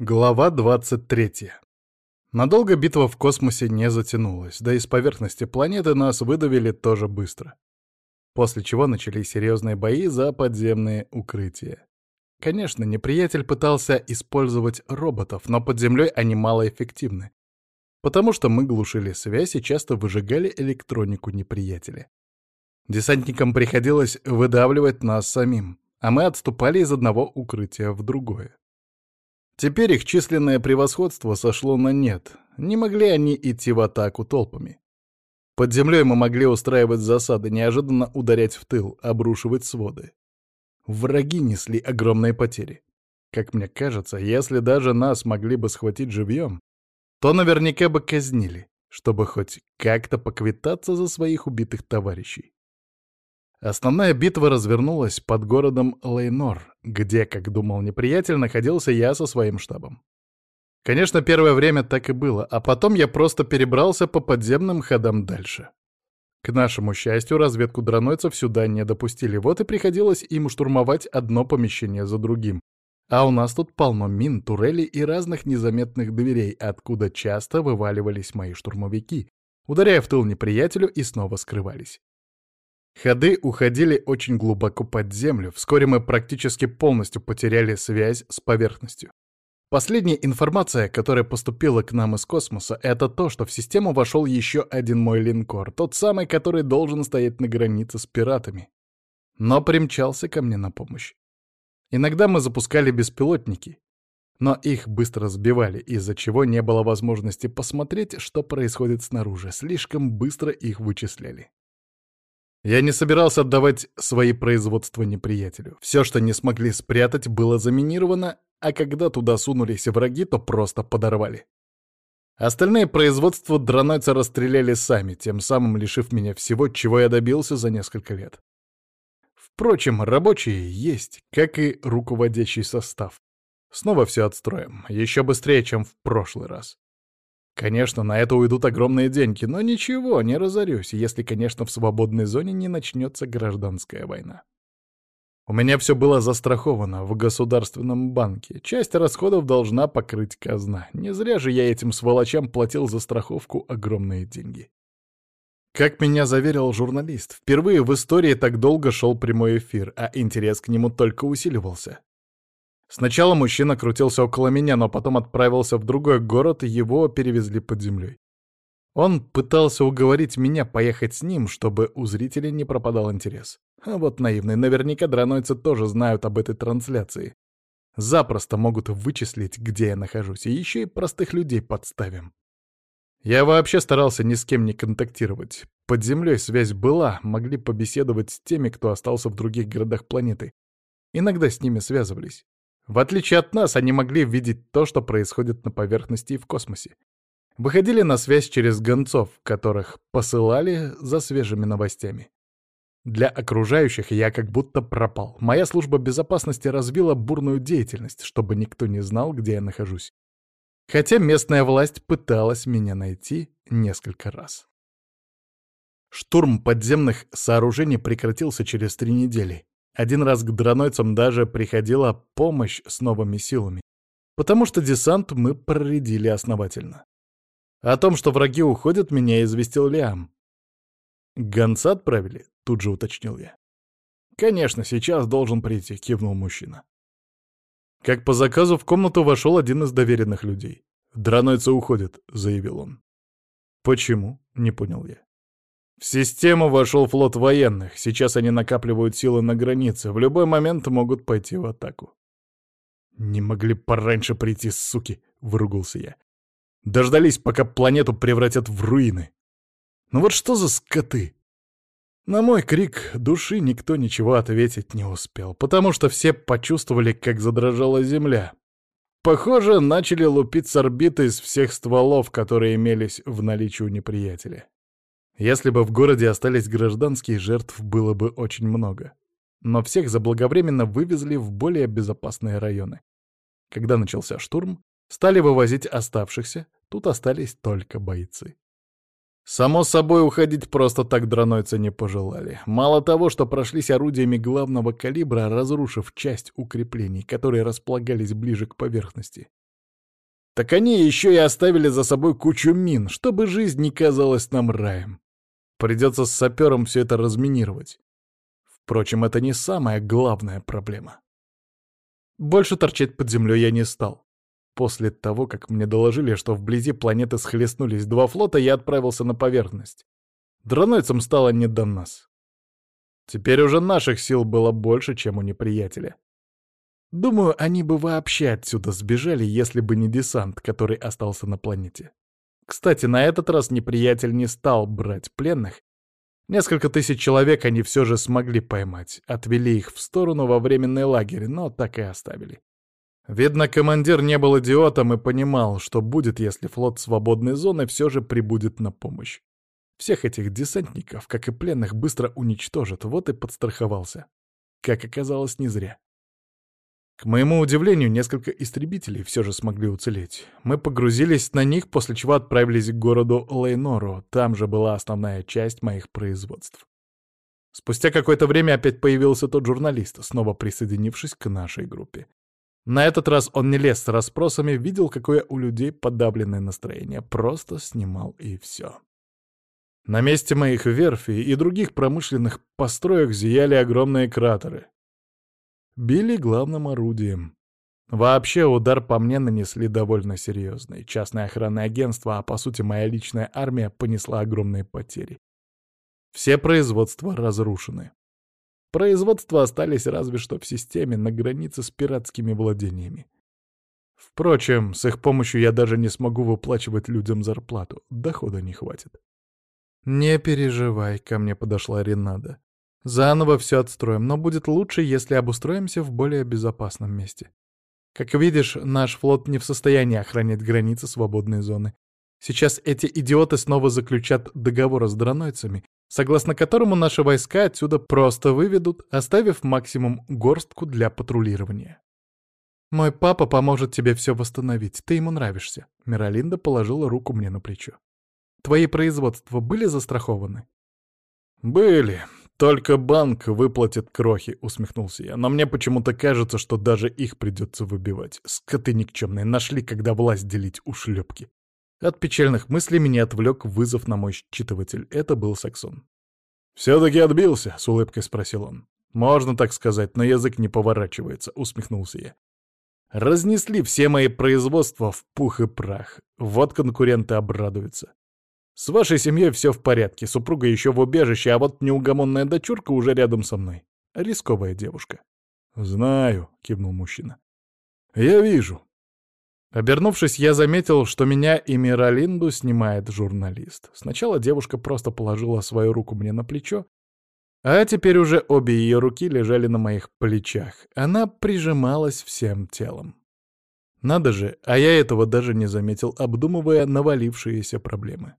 Глава 23. Надолго битва в космосе не затянулась, да и с поверхности планеты нас выдавили тоже быстро. После чего начались серьезные бои за подземные укрытия. Конечно, неприятель пытался использовать роботов, но под землей они малоэффективны. Потому что мы глушили связь и часто выжигали электронику неприятеля. Десантникам приходилось выдавливать нас самим, а мы отступали из одного укрытия в другое. Теперь их численное превосходство сошло на нет. Не могли они идти в атаку толпами. Под землей мы могли устраивать засады, неожиданно ударять в тыл, обрушивать своды. Враги несли огромные потери. Как мне кажется, если даже нас могли бы схватить живьем, то наверняка бы казнили, чтобы хоть как-то поквитаться за своих убитых товарищей. Основная битва развернулась под городом Лейнор, где, как думал неприятель, находился я со своим штабом. Конечно, первое время так и было, а потом я просто перебрался по подземным ходам дальше. К нашему счастью, разведку дронойцев сюда не допустили, вот и приходилось им штурмовать одно помещение за другим. А у нас тут полно мин, турелей и разных незаметных дверей, откуда часто вываливались мои штурмовики, ударяя в тыл неприятелю и снова скрывались. Ходы уходили очень глубоко под землю, вскоре мы практически полностью потеряли связь с поверхностью. Последняя информация, которая поступила к нам из космоса, это то, что в систему вошел еще один мой линкор, тот самый, который должен стоять на границе с пиратами. Но примчался ко мне на помощь. Иногда мы запускали беспилотники, но их быстро сбивали, из-за чего не было возможности посмотреть, что происходит снаружи, слишком быстро их вычисляли. Я не собирался отдавать свои производства неприятелю. Все, что не смогли спрятать, было заминировано, а когда туда сунулись враги, то просто подорвали. Остальные производства дронойца расстреляли сами, тем самым лишив меня всего, чего я добился за несколько лет. Впрочем, рабочие есть, как и руководящий состав. Снова все отстроим, еще быстрее, чем в прошлый раз. Конечно, на это уйдут огромные деньги, но ничего, не разорюсь, если, конечно, в свободной зоне не начнется гражданская война. У меня все было застраховано в государственном банке. Часть расходов должна покрыть казна. Не зря же я этим сволочам платил за страховку огромные деньги. Как меня заверил журналист, впервые в истории так долго шел прямой эфир, а интерес к нему только усиливался. Сначала мужчина крутился около меня, но потом отправился в другой город, и его перевезли под землей. Он пытался уговорить меня поехать с ним, чтобы у зрителей не пропадал интерес. А вот наивный, наверняка дранойцы тоже знают об этой трансляции. Запросто могут вычислить, где я нахожусь, и еще и простых людей подставим. Я вообще старался ни с кем не контактировать. Под землей связь была, могли побеседовать с теми, кто остался в других городах планеты. Иногда с ними связывались. В отличие от нас, они могли видеть то, что происходит на поверхности и в космосе. Выходили на связь через гонцов, которых посылали за свежими новостями. Для окружающих я как будто пропал. Моя служба безопасности развила бурную деятельность, чтобы никто не знал, где я нахожусь. Хотя местная власть пыталась меня найти несколько раз. Штурм подземных сооружений прекратился через три недели. Один раз к дронойцам даже приходила помощь с новыми силами, потому что десант мы проредили основательно. О том, что враги уходят, меня известил Лиам. «Гонца отправили?» — тут же уточнил я. «Конечно, сейчас должен прийти», — кивнул мужчина. Как по заказу в комнату вошел один из доверенных людей. «Дранойцы уходят», — заявил он. «Почему?» — не понял я. В систему вошел флот военных. Сейчас они накапливают силы на границе. В любой момент могут пойти в атаку. «Не могли пораньше прийти, суки!» — выругался я. «Дождались, пока планету превратят в руины. Ну вот что за скоты?» На мой крик души никто ничего ответить не успел, потому что все почувствовали, как задрожала земля. Похоже, начали лупить с орбиты из всех стволов, которые имелись в наличии у неприятеля. Если бы в городе остались гражданские, жертв было бы очень много. Но всех заблаговременно вывезли в более безопасные районы. Когда начался штурм, стали вывозить оставшихся, тут остались только бойцы. Само собой, уходить просто так дранойцы не пожелали. Мало того, что прошлись орудиями главного калибра, разрушив часть укреплений, которые располагались ближе к поверхности, Так они еще и оставили за собой кучу мин, чтобы жизнь не казалась нам раем. Придется с сапером все это разминировать. Впрочем, это не самая главная проблема. Больше торчать под землей я не стал. После того, как мне доложили, что вблизи планеты схлестнулись два флота, я отправился на поверхность. Дронойцам стало не до нас. Теперь уже наших сил было больше, чем у неприятеля. Думаю, они бы вообще отсюда сбежали, если бы не десант, который остался на планете. Кстати, на этот раз неприятель не стал брать пленных. Несколько тысяч человек они все же смогли поймать, отвели их в сторону во временный лагерь, но так и оставили. Видно, командир не был идиотом и понимал, что будет, если флот свободной зоны все же прибудет на помощь. Всех этих десантников, как и пленных, быстро уничтожат, вот и подстраховался. Как оказалось, не зря. К моему удивлению, несколько истребителей все же смогли уцелеть. Мы погрузились на них, после чего отправились к городу Лейнору, там же была основная часть моих производств. Спустя какое-то время опять появился тот журналист, снова присоединившись к нашей группе. На этот раз он не лез с расспросами, видел, какое у людей подавленное настроение, просто снимал и все. На месте моих верфей и других промышленных построек зияли огромные кратеры били главным орудием. Вообще удар по мне нанесли довольно серьезный. Частное охранное агентство, а по сути моя личная армия, понесла огромные потери. Все производства разрушены. Производства остались разве что в системе на границе с пиратскими владениями. Впрочем, с их помощью я даже не смогу выплачивать людям зарплату, дохода не хватит. «Не переживай», — ко мне подошла Ренада. Заново все отстроим, но будет лучше, если обустроимся в более безопасном месте. Как видишь, наш флот не в состоянии охранять границы свободной зоны. Сейчас эти идиоты снова заключат договор с дронойцами, согласно которому наши войска отсюда просто выведут, оставив максимум горстку для патрулирования. «Мой папа поможет тебе все восстановить, ты ему нравишься», — Миралинда положила руку мне на плечо. «Твои производства были застрахованы?» «Были», «Только банк выплатит крохи», — усмехнулся я. «Но мне почему-то кажется, что даже их придется выбивать. Скоты никчемные нашли, когда власть делить ушлепки». От печальных мыслей меня отвлек вызов на мой считыватель. Это был Саксон. «Все-таки отбился?» — с улыбкой спросил он. «Можно так сказать, но язык не поворачивается», — усмехнулся я. «Разнесли все мои производства в пух и прах. Вот конкуренты обрадуются. С вашей семьей все в порядке, супруга еще в убежище, а вот неугомонная дочурка уже рядом со мной. Рисковая девушка. «Знаю», — кивнул мужчина. «Я вижу». Обернувшись, я заметил, что меня и Миралинду снимает журналист. Сначала девушка просто положила свою руку мне на плечо, а теперь уже обе ее руки лежали на моих плечах. Она прижималась всем телом. Надо же, а я этого даже не заметил, обдумывая навалившиеся проблемы.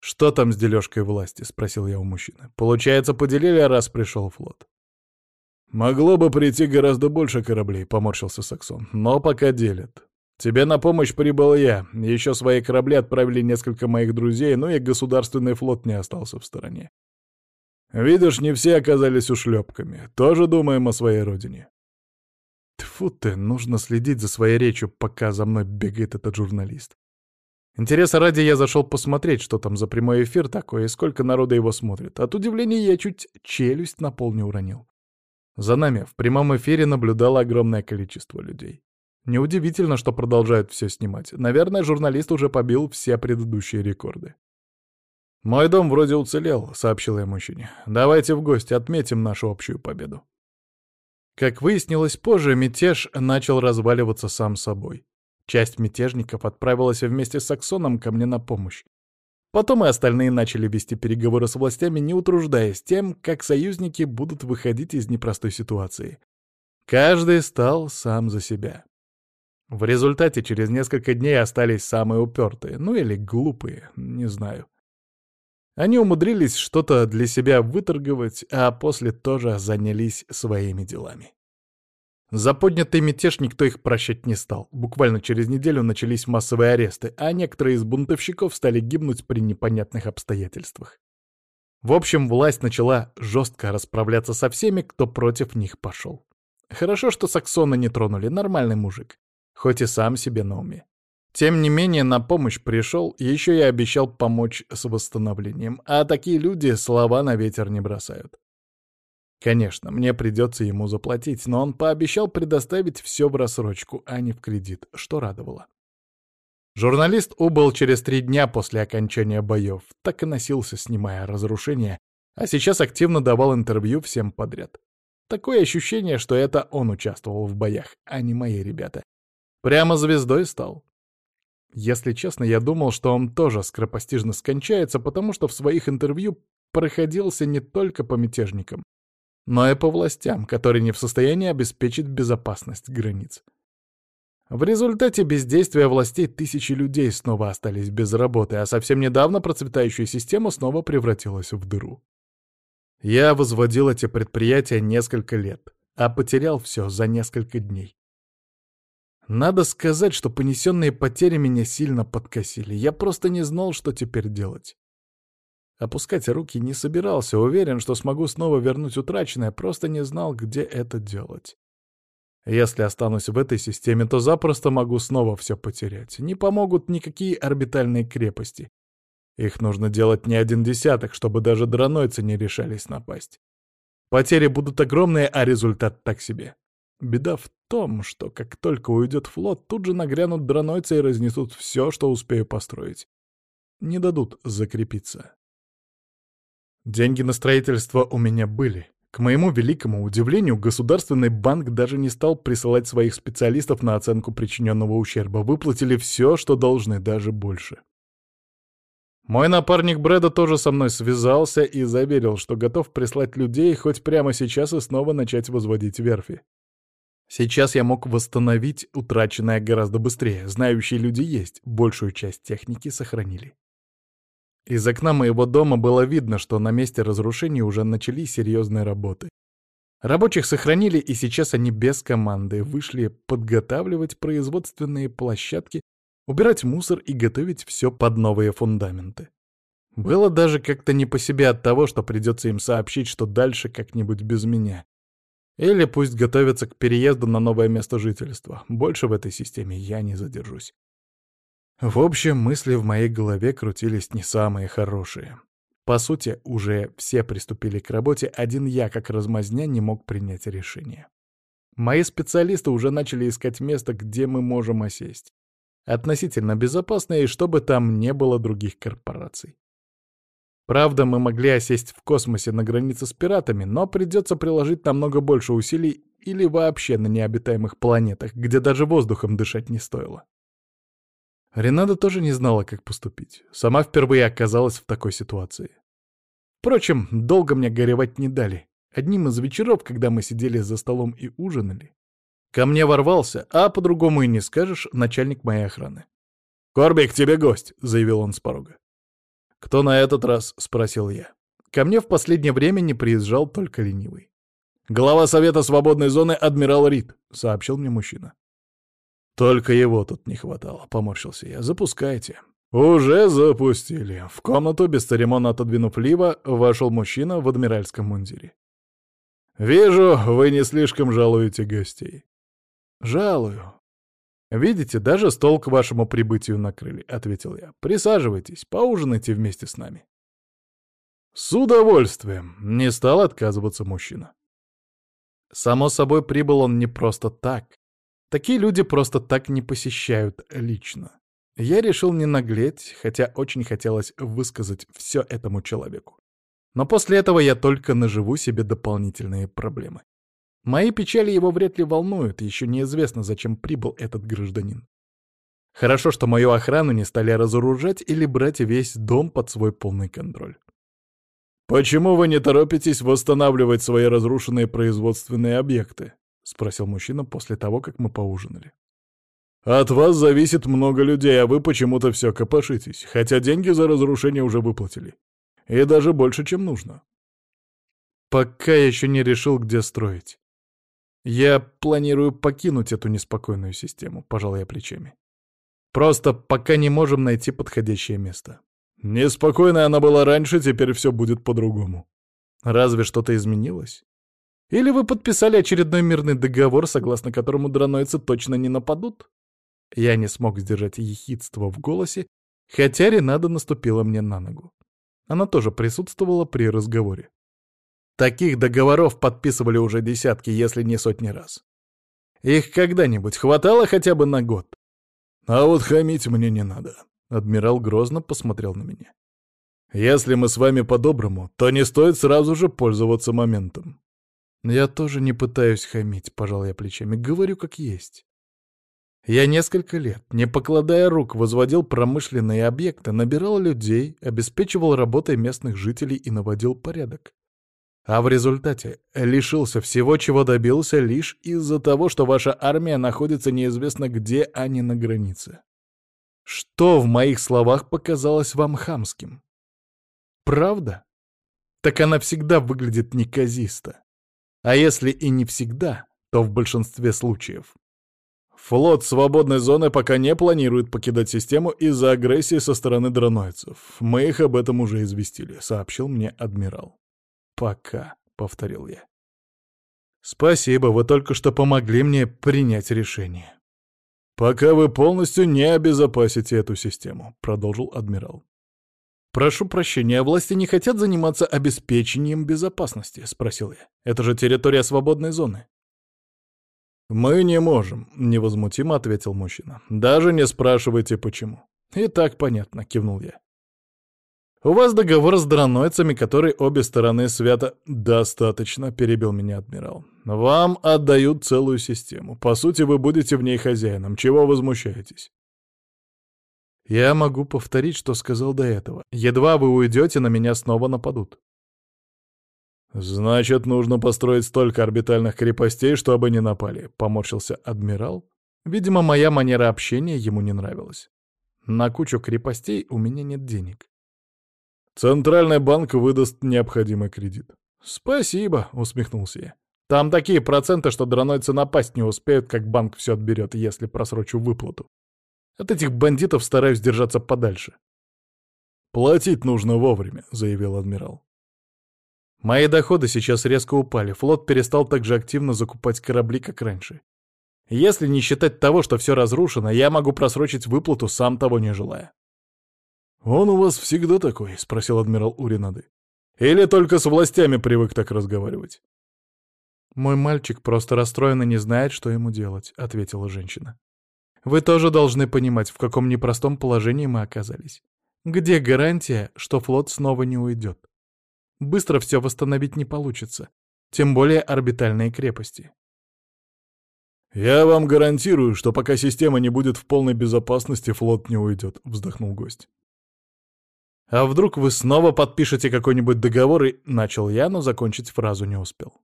«Что там с дележкой власти?» — спросил я у мужчины. «Получается, поделили, раз пришел флот». «Могло бы прийти гораздо больше кораблей», — поморщился Саксон. «Но пока делят. Тебе на помощь прибыл я. Еще свои корабли отправили несколько моих друзей, но и государственный флот не остался в стороне. Видишь, не все оказались ушлепками. Тоже думаем о своей родине». Тьфу ты, нужно следить за своей речью, пока за мной бегает этот журналист. Интереса ради я зашел посмотреть, что там за прямой эфир такой и сколько народа его смотрит. От удивления я чуть челюсть на пол не уронил. За нами в прямом эфире наблюдало огромное количество людей. Неудивительно, что продолжают все снимать. Наверное, журналист уже побил все предыдущие рекорды. «Мой дом вроде уцелел», — сообщил я мужчине. «Давайте в гости отметим нашу общую победу». Как выяснилось позже, мятеж начал разваливаться сам собой. Часть мятежников отправилась вместе с Саксоном ко мне на помощь. Потом и остальные начали вести переговоры с властями, не утруждаясь тем, как союзники будут выходить из непростой ситуации. Каждый стал сам за себя. В результате через несколько дней остались самые упертые, ну или глупые, не знаю. Они умудрились что-то для себя выторговать, а после тоже занялись своими делами. За поднятый мятеж никто их прощать не стал. Буквально через неделю начались массовые аресты, а некоторые из бунтовщиков стали гибнуть при непонятных обстоятельствах. В общем, власть начала жестко расправляться со всеми, кто против них пошел. Хорошо, что Саксона не тронули, нормальный мужик. хоть и сам себе на уме. Тем не менее, на помощь пришел, еще и обещал помочь с восстановлением, а такие люди слова на ветер не бросают. Конечно, мне придется ему заплатить, но он пообещал предоставить все в рассрочку, а не в кредит, что радовало. Журналист убыл через три дня после окончания боев, так и носился, снимая разрушения, а сейчас активно давал интервью всем подряд. Такое ощущение, что это он участвовал в боях, а не мои ребята. Прямо звездой стал. Если честно, я думал, что он тоже скоропостижно скончается, потому что в своих интервью проходился не только по мятежникам, но и по властям, которые не в состоянии обеспечить безопасность границ. В результате бездействия властей тысячи людей снова остались без работы, а совсем недавно процветающая система снова превратилась в дыру. Я возводил эти предприятия несколько лет, а потерял все за несколько дней. Надо сказать, что понесенные потери меня сильно подкосили. Я просто не знал, что теперь делать. Опускать руки не собирался, уверен, что смогу снова вернуть утраченное, просто не знал, где это делать. Если останусь в этой системе, то запросто могу снова все потерять. Не помогут никакие орбитальные крепости. Их нужно делать не один десяток, чтобы даже дронойцы не решались напасть. Потери будут огромные, а результат так себе. Беда в том, что как только уйдет флот, тут же нагрянут дронойцы и разнесут все, что успею построить. Не дадут закрепиться. Деньги на строительство у меня были. К моему великому удивлению, Государственный банк даже не стал присылать своих специалистов на оценку причиненного ущерба. Выплатили все, что должны, даже больше. Мой напарник Брэда тоже со мной связался и заверил, что готов прислать людей хоть прямо сейчас и снова начать возводить верфи. Сейчас я мог восстановить утраченное гораздо быстрее. Знающие люди есть, большую часть техники сохранили. Из окна моего дома было видно, что на месте разрушений уже начались серьезные работы. Рабочих сохранили, и сейчас они без команды вышли подготавливать производственные площадки, убирать мусор и готовить все под новые фундаменты. Было даже как-то не по себе от того, что придется им сообщить, что дальше как-нибудь без меня. Или пусть готовятся к переезду на новое место жительства. Больше в этой системе я не задержусь. В общем, мысли в моей голове крутились не самые хорошие. По сути, уже все приступили к работе, один я, как размазня, не мог принять решение. Мои специалисты уже начали искать место, где мы можем осесть. Относительно безопасное, и чтобы там не было других корпораций. Правда, мы могли осесть в космосе на границе с пиратами, но придется приложить намного больше усилий или вообще на необитаемых планетах, где даже воздухом дышать не стоило. Ренада тоже не знала, как поступить. Сама впервые оказалась в такой ситуации. Впрочем, долго мне горевать не дали. Одним из вечеров, когда мы сидели за столом и ужинали, ко мне ворвался, а по-другому и не скажешь, начальник моей охраны. «Корби, тебе гость», — заявил он с порога. «Кто на этот раз?» — спросил я. Ко мне в последнее время не приезжал только ленивый. «Глава Совета Свободной Зоны адмирал Рид», — сообщил мне мужчина. «Только его тут не хватало», — поморщился я. «Запускайте». «Уже запустили». В комнату, бесцеремонно отодвинув Лива, вошел мужчина в адмиральском мундире. «Вижу, вы не слишком жалуете гостей». «Жалую». «Видите, даже стол к вашему прибытию накрыли», — ответил я. «Присаживайтесь, поужинайте вместе с нами». «С удовольствием», — не стал отказываться мужчина. Само собой, прибыл он не просто так. Такие люди просто так не посещают лично. Я решил не наглеть, хотя очень хотелось высказать все этому человеку. Но после этого я только наживу себе дополнительные проблемы. Мои печали его вряд ли волнуют, еще неизвестно, зачем прибыл этот гражданин. Хорошо, что мою охрану не стали разоружать или брать весь дом под свой полный контроль. «Почему вы не торопитесь восстанавливать свои разрушенные производственные объекты?» — спросил мужчина после того, как мы поужинали. «От вас зависит много людей, а вы почему-то все копошитесь, хотя деньги за разрушение уже выплатили. И даже больше, чем нужно». «Пока еще не решил, где строить. Я планирую покинуть эту неспокойную систему», — пожал я плечами. «Просто пока не можем найти подходящее место». «Неспокойная она была раньше, теперь все будет по-другому». «Разве что-то изменилось?» Или вы подписали очередной мирный договор, согласно которому дранойцы точно не нападут? Я не смог сдержать ехидство в голосе, хотя Ренада наступила мне на ногу. Она тоже присутствовала при разговоре. Таких договоров подписывали уже десятки, если не сотни раз. Их когда-нибудь хватало хотя бы на год? А вот хамить мне не надо. Адмирал грозно посмотрел на меня. Если мы с вами по-доброму, то не стоит сразу же пользоваться моментом. Я тоже не пытаюсь хамить, пожал я плечами, говорю как есть. Я несколько лет, не покладая рук, возводил промышленные объекты, набирал людей, обеспечивал работой местных жителей и наводил порядок. А в результате лишился всего, чего добился лишь из-за того, что ваша армия находится неизвестно где, а не на границе. Что в моих словах показалось вам хамским? Правда? Так она всегда выглядит неказисто. А если и не всегда, то в большинстве случаев. Флот свободной зоны пока не планирует покидать систему из-за агрессии со стороны дронойцев. Мы их об этом уже известили, сообщил мне адмирал. Пока, повторил я. Спасибо, вы только что помогли мне принять решение. Пока вы полностью не обезопасите эту систему, продолжил адмирал. «Прошу прощения, власти не хотят заниматься обеспечением безопасности?» — спросил я. «Это же территория свободной зоны». «Мы не можем», — невозмутимо ответил мужчина. «Даже не спрашивайте, почему». «И так понятно», — кивнул я. «У вас договор с дронойцами, который обе стороны свято...» «Достаточно», — перебил меня адмирал. «Вам отдают целую систему. По сути, вы будете в ней хозяином. Чего возмущаетесь?» «Я могу повторить, что сказал до этого. Едва вы уйдете, на меня снова нападут. «Значит, нужно построить столько орбитальных крепостей, чтобы не напали», — поморщился адмирал. Видимо, моя манера общения ему не нравилась. На кучу крепостей у меня нет денег. «Центральный банк выдаст необходимый кредит». «Спасибо», — усмехнулся я. «Там такие проценты, что дронойцы напасть не успеют, как банк все отберет, если просрочу выплату. От этих бандитов стараюсь держаться подальше». «Платить нужно вовремя», — заявил адмирал. Мои доходы сейчас резко упали, флот перестал так же активно закупать корабли, как раньше. Если не считать того, что все разрушено, я могу просрочить выплату, сам того не желая. «Он у вас всегда такой?» — спросил адмирал Уринады. «Или только с властями привык так разговаривать?» «Мой мальчик просто расстроен и не знает, что ему делать», — ответила женщина. «Вы тоже должны понимать, в каком непростом положении мы оказались. Где гарантия, что флот снова не уйдет? Быстро все восстановить не получится. Тем более орбитальные крепости. «Я вам гарантирую, что пока система не будет в полной безопасности, флот не уйдет», — вздохнул гость. «А вдруг вы снова подпишете какой-нибудь договор и...» — начал я, но закончить фразу не успел.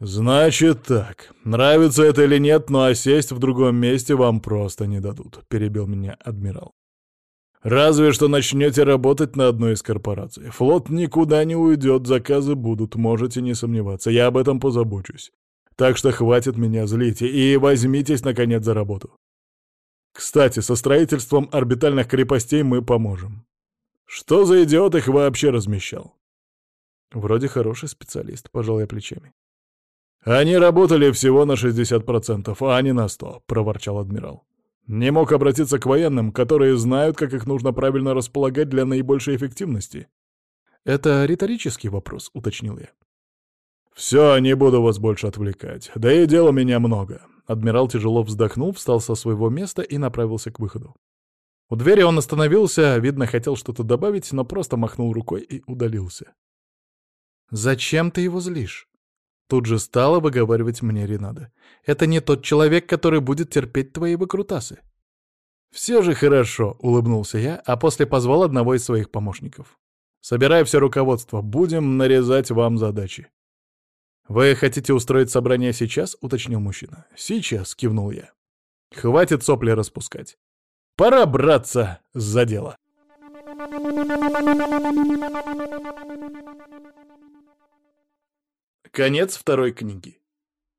«Значит так. Нравится это или нет, но осесть в другом месте вам просто не дадут», — перебил меня адмирал. Разве что начнете работать на одной из корпораций. Флот никуда не уйдет, заказы будут, можете не сомневаться. Я об этом позабочусь. Так что хватит меня злить и возьмитесь, наконец, за работу. Кстати, со строительством орбитальных крепостей мы поможем. Что за идиот их вообще размещал? Вроде хороший специалист, пожал я плечами. Они работали всего на 60%, а не на 100, проворчал адмирал. Не мог обратиться к военным, которые знают, как их нужно правильно располагать для наибольшей эффективности. Это риторический вопрос, уточнил я. «Все, не буду вас больше отвлекать. Да и дела у меня много». Адмирал тяжело вздохнул, встал со своего места и направился к выходу. У двери он остановился, видно, хотел что-то добавить, но просто махнул рукой и удалился. «Зачем ты его злишь?» Тут же стала выговаривать мне Ренада. «Это не тот человек, который будет терпеть твои выкрутасы». «Все же хорошо», — улыбнулся я, а после позвал одного из своих помощников. «Собирай все руководство, будем нарезать вам задачи». «Вы хотите устроить собрание сейчас?» — уточнил мужчина. «Сейчас», — кивнул я. «Хватит сопли распускать. Пора браться за дело». Конец второй книги.